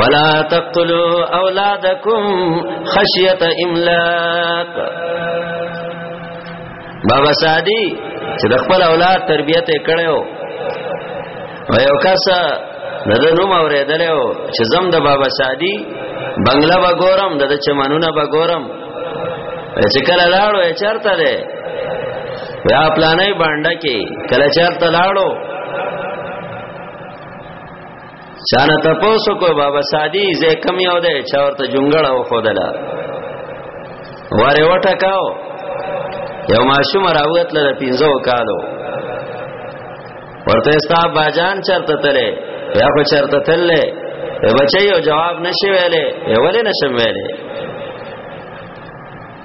ولا تقتلوا اولادکم خشیت املاق بابا سادی چې د خپل اولاد تربیته کړو و یو کس د نوم اوریدل او چې زم د بابا سادی بنگلا به ګورم د چمنونه به ګورم چې کله لاړو چرته ده یا پلانې باندې کې کله چرته لاړو چانه تاسو کو بابا سادی زه کم یو ده چا ورته جونګړه و خودلا واره وټه کاو یو ماشوم راوت لره پینځو کالو ورته ستا باجان چرته تله یا خو چرته تله بچي یو جواب نشي ویلې ولې نشم ویلې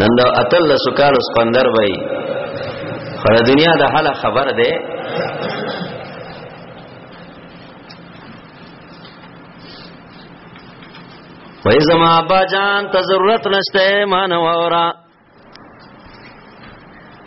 نن دا اتل سکال سپندر وای خو د دنیا د حال خبر ده وای زما با جان ته ضرورت نشته مان وورا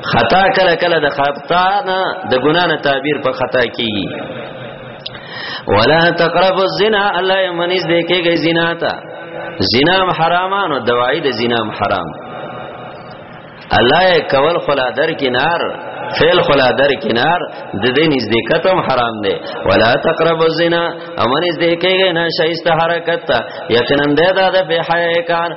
خطا کله کله د خطا نه د ګنا نه تعبیر په خطا کیږي ولا تقربوا الزنا الله یمنز دې کېږي زنا ته زنا حرامانو دوايي د زنا حرام الله کول خلا در کنار فعل خلا در کنار د دې نزدېکت هم حرام دی ولا تقرب الزنا امن نزدېکېږي نه شایسته حرکت ته یقینا دا د بے حیا کار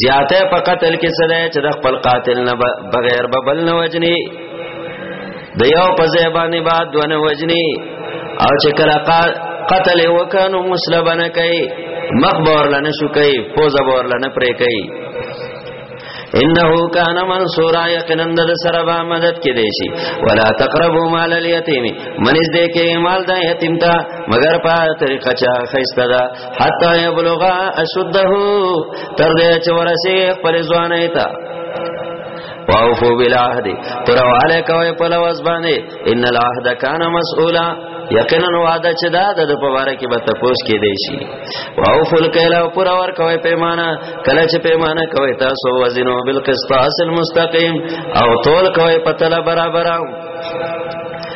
زیاته په قتل کې سره چې د خپل قاتل نه بغیر به بل نه وجني د یو په زبانه بعد ونه وجني او چې کله قتل وکانو مسلمانه کوي مخبر لنه شو کوي پوز بور لنه پرې کوي انه کان منصورا یقینا د سره به مدد کې دی شي ولا تقربوا مال اليتيم منځ دې کې مال د یتیم ته مگر په طریقه چا خيسته ده حتا یبلغ اشده تر دې چې ورسې خپل ځواني ته واوفو بالعهد پرواله کوي په لوز باندې ان العهد کان مسؤولا یقینا وعده چې دا د په واره کې به تپوس کې دی شي واوفو الکیلا پر اور کوي پیمانه کله چې پیمانه کوي تاسو وزنو بالقسطاس المستقیم او تول کوي په تل برابر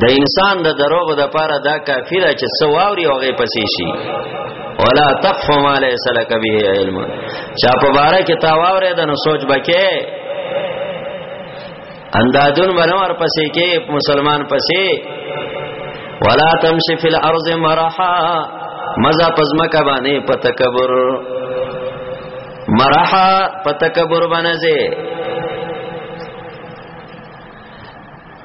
د انسان د دروغ د پاره دا کافی ده چې سواوري اوغه پسې شي ولا تقف ما ليس لك به علم چا په باره کې تا واورې د نو سوچ بکې اندادون منور پسې کې مسلمان پسې ولا تمشي في الارض مرحا مزا پزمکه باندې په تکبر مرحا په تکبر باندې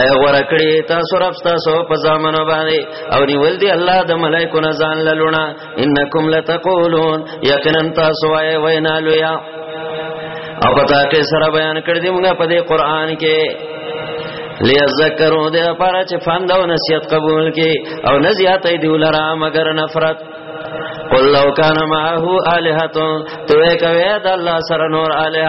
اي غره کړی تاسو رب تاسو په ځامن باندې او نیول دی الله د ملائکو نه ځان لونه انکم لتقولون یقینا تاسو وای وینا لویا او پتا کې سره بیان کړ دې موږ په دې قران کې لیذکروا دې لپاره چې فند او نصیحت قبول کې او نزیات دې ولرا مگر نفرت قل لو کان معه الہتون تو کوي د الله سره نور الہ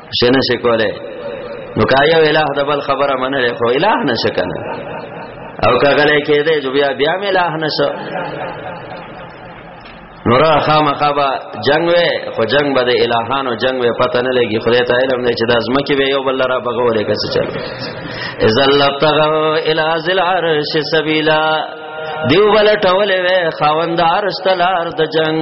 شنه شکوله نو کایو الہ د بل خبره منل خو الہ نشکنه او کغله کېده جو بیا بیا مې الہ نشو نور خامخابا جنگ وې خو جنگ به د الہانو جنگ وې پته نه لګي خدای ته علم دی چې د ازمکه به یو بل را بغولې کس چل اذا لبتغوا الى ذل عرش سبیلا دیو بل ټولې وې خاوند عرش تلار د جنگ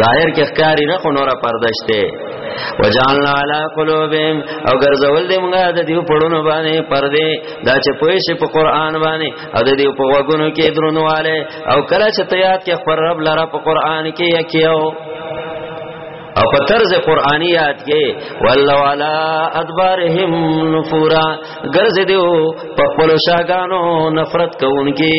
ظاهر کې ښکاری نه خو نور پردشته وجعلنا على قلوبهم او ګرځول دې موږ د دې پړونو باندې پردې دا چې پوي شي په قران باندې او د دې په وګونو کې درنواله او کله چې تیات کې خبر رب لره په قران کې یکیو او په طرز قرآنی یاد کې والله والا ادبارهم نفورا ګرځ دیو په خپل شاګانو نفرت کوونکی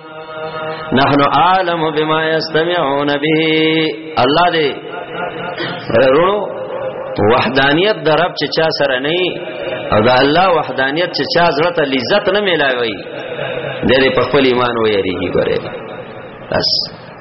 نحنو عالم بما يستمعون به الله دې ورونو وحدانیت د رب چې چا سره نه او د الله وحدانیت چې چا زړه ته لذت نه ملاوي د دې په خپل ایمان وېریږي ګوره بس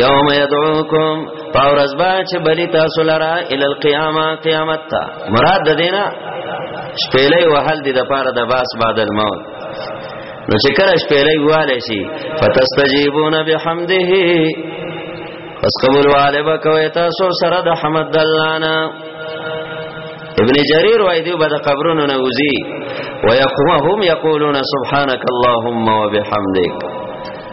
یوم یدعوکم پاورز با چې بلی تاسو لرا ال القیامه قیامت تا مراد دینا شپېلې وهل دي د پاره د باس بعد الموت نو چې کله شپېلې واله شي فتستجیبون بحمده پس قبول والے با کوي تاسو سره د حمد الله نه ابن جرير وای دی بد قبرونو نه وزي ويقوم هم يقولون سبحانك اللهم وبحمدك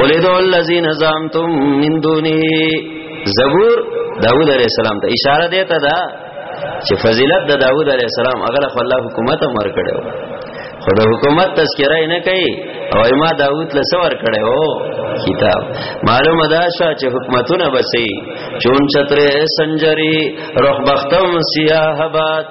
قل ادعوا الذين زعمتم من دونه زبور داوود علیہ السلام ته اشاره دی ته دا چې فضیلت د داوود علیہ السلام هغه خو الله حکومت امر کړو خو د حکومت تذکرہ نه کوي او ما داوود له سور کړو کتاب معلومه ده چې حکومتونه بسې چون چتره سنجری رخ بختم سیاه باد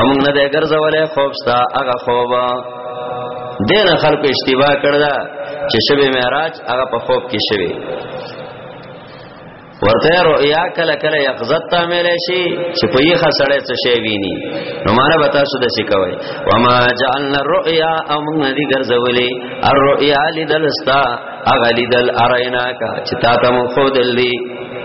امون نه دې ګرځولې خوب ستا هغه خوب دین خلکو اشتباه کړل چې شبه معراج هغه په خوب کې شوی ورته رؤیا کله کله یقظت ته مل شي چې په یخه سړی څه شی ویني نو مانه به تاسو د څه کوي وما جعلنا الرؤیا ام ندی ګرځولې الرؤیا لدلستا اغلیدل اریناکا چې تا ته مو خو دلی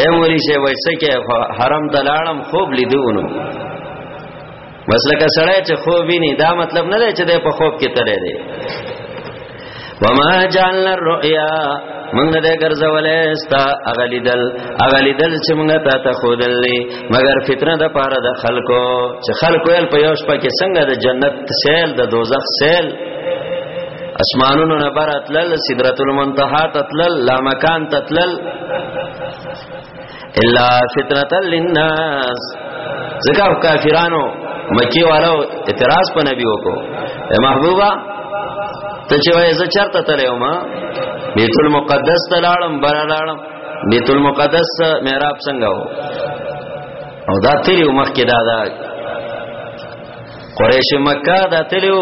اے مولی سے ویسے کې حرم دلاړم خوب لیدونو بس لکه سړی چې خوب ویني دا مطلب نه دی چې د په خوب کې تللی دی وما جعلنا الرؤيا مونږ نه دې ګرځولې ستا اغلیدل اغلیدل چې مونږ ته ته خودلې مگر فتنه د پاره د خلکو چې خلکو یې په یوش پکې څنګه د جنت سیل د دوزخ سیل اسمانونو نه براتلل سدرۃ المنتهى تتلل لا مکان تتلل الا فتنه للناس ځکه کافرانو مکی والو اعتراض په نبی وکړو اے محبوبا ته چې وای زه چرته تلم ما بیت المقدس ته لاړم بر لاړم بیت المقدس محراب څنګه وو او دا تیری مخ کې دا دا قریش مکه دا تلو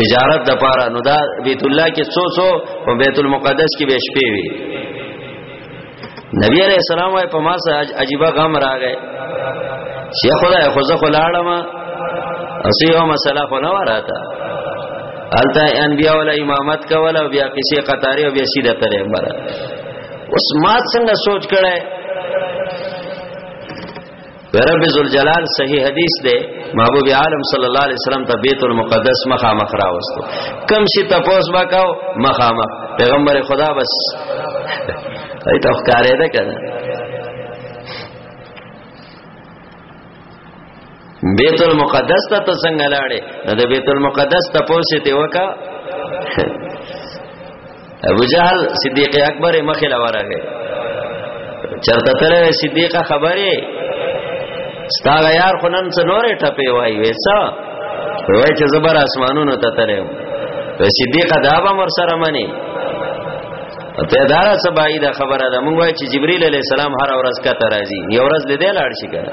تجارت د پاره نو دا بیت الله کې څو څو او بیت المقدس کې به شپې وي نبی علیہ السلام وايي په ما سره عجیب غم راغی چې خدای خو زه خلاړم اسی یو مسله خو نه وراته الته انبیاء ولا امامت کوله او بیا کسی قطاری او بیا سیده ترې بره اوس ما څنګه سوچ کړه رب ذوالجلال صحیح حدیث دی محبوب عالم صلی الله علیه وسلم ته بیت المقدس مخامخ راوستو کم شي تپوس وکاو مخامخ پیغمبر خدا بس ایت افکارې ده کنه بیت المقدس ته څنګه لاړې د بیت المقدس تپوس ته وکا ابو جهل صدیق اکبر مخه لورغه چرته تر صدیق خبره ستا یار خنن څه نورې ټپې وای وېسا وای چې زبر اسمانونو ته تلم و صدیق دا به مر سره منی ته دا څه بای دا خبره ده مونږ وای چې جبرئیل علی السلام هر ورځ کته راځي یو ورځ دې دې لاړ شي کنه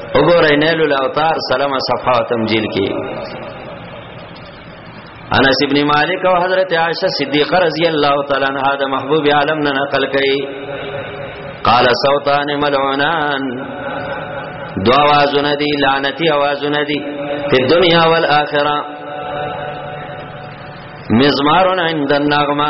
وګورئ نیل الاوتار سلام صفحه تمجیل کې انس ابن مالک او حضرت عائشہ صدیقہ رضی اللہ تعالی عنہا د محبوب عالم نه نقل کړي قال صوتان ملعونان دو آوازونه دي لعنتی آوازونه دي په دنیا او آخرت مزمارون عند النغمه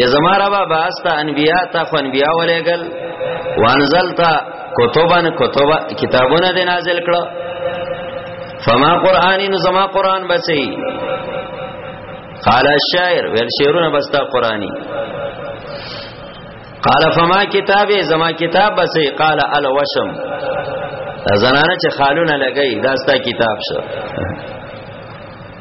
یا زما ربا باستا انبیاء تا خو انبیاء ولېګل وانزلتا کتبن کتب کتابونه دې نازل کړه فما قرآنی نو زما قرآن بسی قال الشاعر ویل شعرونه بستا قرآنی قال فما کتابه زما کتاب بسی قال الوشم زنانه چې خالونه لګی دا ستا کتاب شو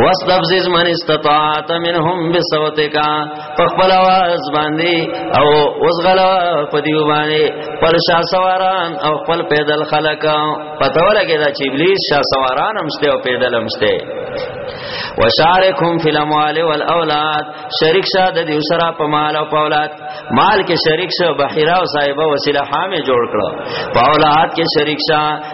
واستفزز من استطاعت منهم بصوتك فخبل واز باندې او وزغلا پدیو باندې پر شا سواران او خپل پیدل خلق پته ولګی دا چې ابلیس شا سواران همسته او پیدل همسته وشارکهم فی الاموال والاولاد شریک شه د دې سره په مال او په اولاد مال کې شریک شه بحیرا او صاحبہ وسیله حامه جوړ کړو په اولاد کې شریک شه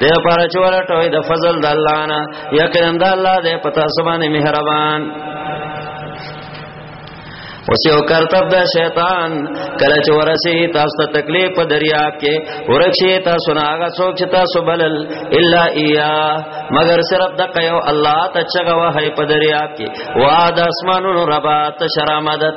د لپاره چې ولټوي د فضل د الله نه یقینا د الله دې پتا سبانه مهربان اوس یو کرتب د شیطان کله چې ورسي تاسو ته تکلیف په دریاب کې ورشي تاسو نه هغه څوک چې تاسو بلل الا ایا مگر صرف د قیو الله ته چغه وه په دریاب کې وعد اسمانونو ربا تشرامدت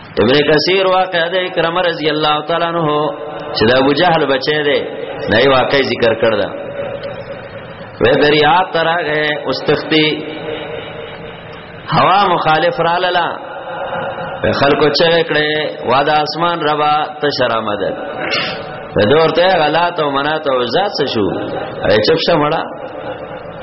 ابن کثیر واقع ده کرم رضی الله تعالی عنہ چې د ابو جهل بچی دی نه واقع ذکر کړ دا وې دریا ترغه استختی هوا مخالف را لاله خلکو چې کړه وادا اسمان ربا تشرا مدد دورته غلات او منات او ذات شو اے چپ شمړه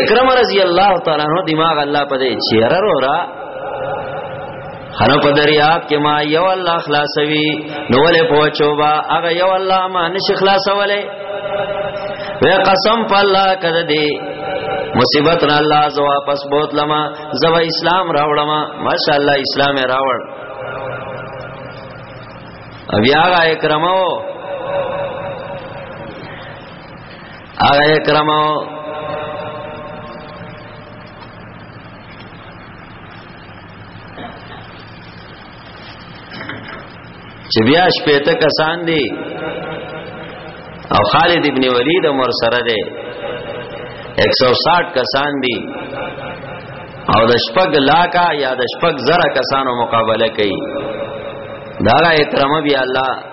اکرم رضی الله تعالی عنہ دماغ الله پدې چیر رورا خنو په دریاب کې ما یو الله خلاصوي نو ولې پوچو با هغه یو الله ما نش خلاصولې وې قسم په الله کړه دې مصیبت را الله زو واپس بوت لما زو اسلام راوړم ماشاء الله اسلام راوړ بیا هغه اکرمو هغه اکرمو چې بیا شپېته کسان دي او خالد ابن ولید عمر سره دی 160 کسان دي او د شپږ لاکا یا د شپږ زره کسانو مقابله کوي دا را اکرمه بیا الله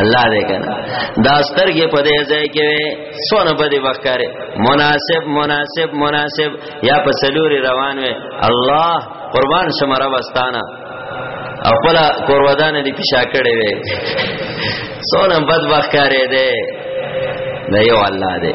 الله دې کنه دا سترګې په دې ځای کې سونه په دې وخت کاري مناسب مناسب مناسب یا په سلوري روان وي الله قربان شمره واستانه خپل قربادان دې پیشا کړې وي سونه بد وخت کاري دې نه یو الله دې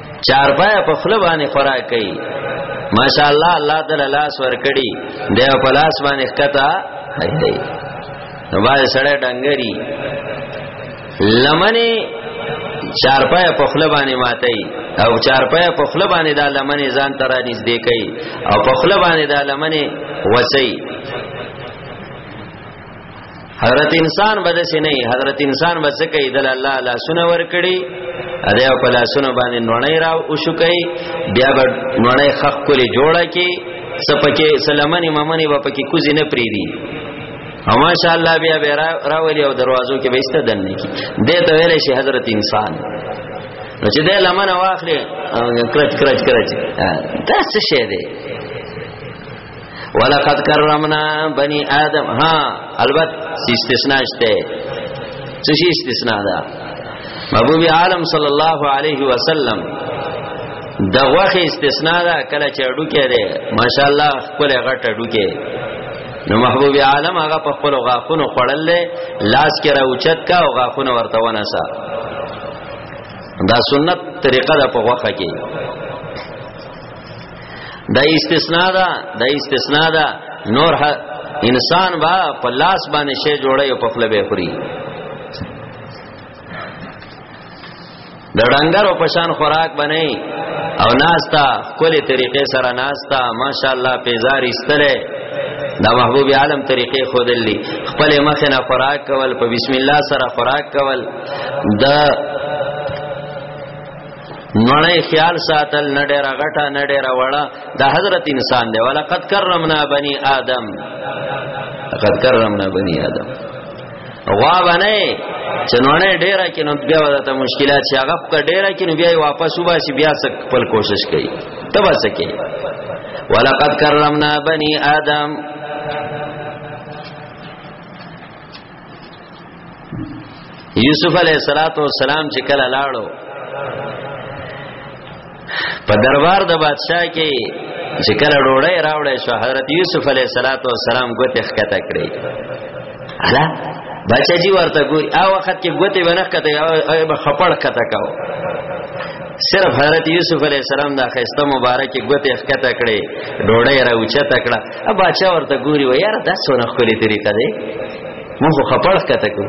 چارپای په خپل باندې خوراک کوي ماشاء الله الله تعالی لاس ور کړی دی په لاس باندې ښکتا دی نو باندې سړی ډنګري لمنه چارپای په خپل باندې ماتي او چارپای په خپل باندې دا لمنه ځان تر نږدې کوي او په خپل باندې دا لمنه وسي حضرت انسان بد سي نه حضرت انسان بس کوي د الله لا سونه ور کړی اده په لا سونه باندې نوړی راو او شو کوي بیا به نوړی خخ کولې جوړه کی سپکه سلامانی مامنی با پکې کوزي نه پریدي او ماشاء الله بیا به راولي او دروازو کې به است دنه کی دته ویل شي حضرت انسان نو چې د لمنه واخلې کرچ کرچ کرچ دا څه شه دی ولقد کرمنا بنی آدم ها البته استثناء شته څه شي استثناء ده محبوب عالم صلی الله علیه وسلم د غوخه استثناء ده کله چې اډو کې ده ماشاءالله خپل غټ اډو کې نو محبوب عالم هغه په خپل غاخونو خړل لاس کې را اوچت کا او غاخونو ورته ونسا دا سنت طریقه ده په غوخه کې دا استثناء ده دا استثناء ده نور انسان با په لاس باندې شی جوړي او په خپل به خوري د ډنګر او پشان خوراک بنئ او ناستا کولې طریقې سره ناستا ماشاءالله پیزار استره دا محبوب عالم طریقې خودلې خپل مخ نه خوراک کول په بسم الله سره خوراک کول د نړۍ خیال ساتل نه ډېر غټه نه ډېر وړه د حضرت انسان دی ولقد کرمنا بني آدم لقد کرمنا بني آدم غوا باندې چې نونه ډېره کې نو بیا ورته مشکلات شي هغه په ډېره کې نو بیا واپس وباسي بیا څک خپل کوشش کوي تبا سکے ولقد کرمنا بني آدم یوسف علیہ الصلات والسلام چې کله لاړو په دربار د بادشاہ کې چې کله ډوړې راوړې شو حضرت یوسف علیہ الصلات والسلام ګوتې ښکته کړې الا بچا جی ورته ګوري او وخت کې ګوتې ونه ښکته او به خپړ ښکته کاو صرف حضرت یوسف علیہ السلام دا خسته مبارک ګوتې ښکته کړې ډوړې راوچته کړه باچا ورته ګوري و یار دا څونه خولي طریقه دی مو خو خپړ کته کو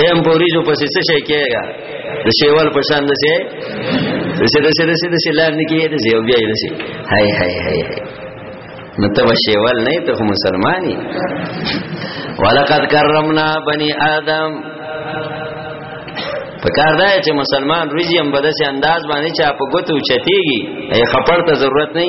دیم پوریجو پسې څه شي کېږي د شیوال په شان نه شي څه د څه د څه د څه لار نه کېږي د یو بیا نه شي هاي هاي هاي نو ته شیوال نه ته مسلمانی ولقد کرمنا بني ادم پکار دا چې مسلمان روزي هم بده سي انداز باندې چې په ګوتو چتيږي ای خپړ ته ضرورت نه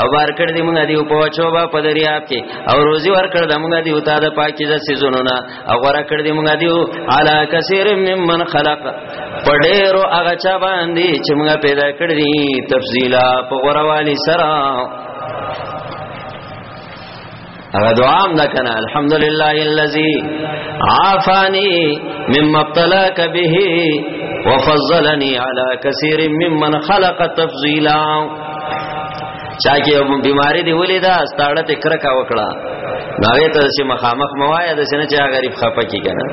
او بار کړ دې مونږ دې په وچو با په دریاب کې او روزي ور کړ دې مونږ دې وتا د پاکیزه سيزونو نه او غور کړ دې مونږ دې علا کثیر ممن خلق پډېرو هغه چا باندې چې مونږ پیدا کړ دې تفصیلا په غوروالي سره هغه دعا هم دا کنه الحمدلله الذي عافاني مما ابتلاك به وفضلني على كثير ممن خلق تفضيلا چا کې بیماری دی ولې دا ستاړه ته کرکا وکړه ناوې ته چې مخامخ موایا د سینې چې غریب خپه کی کنه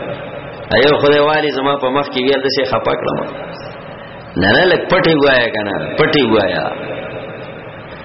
ایو خدای والی زما په مخ کې ویل د شي خپه کړم نه نه لک پټي وایا کنه پټي وایا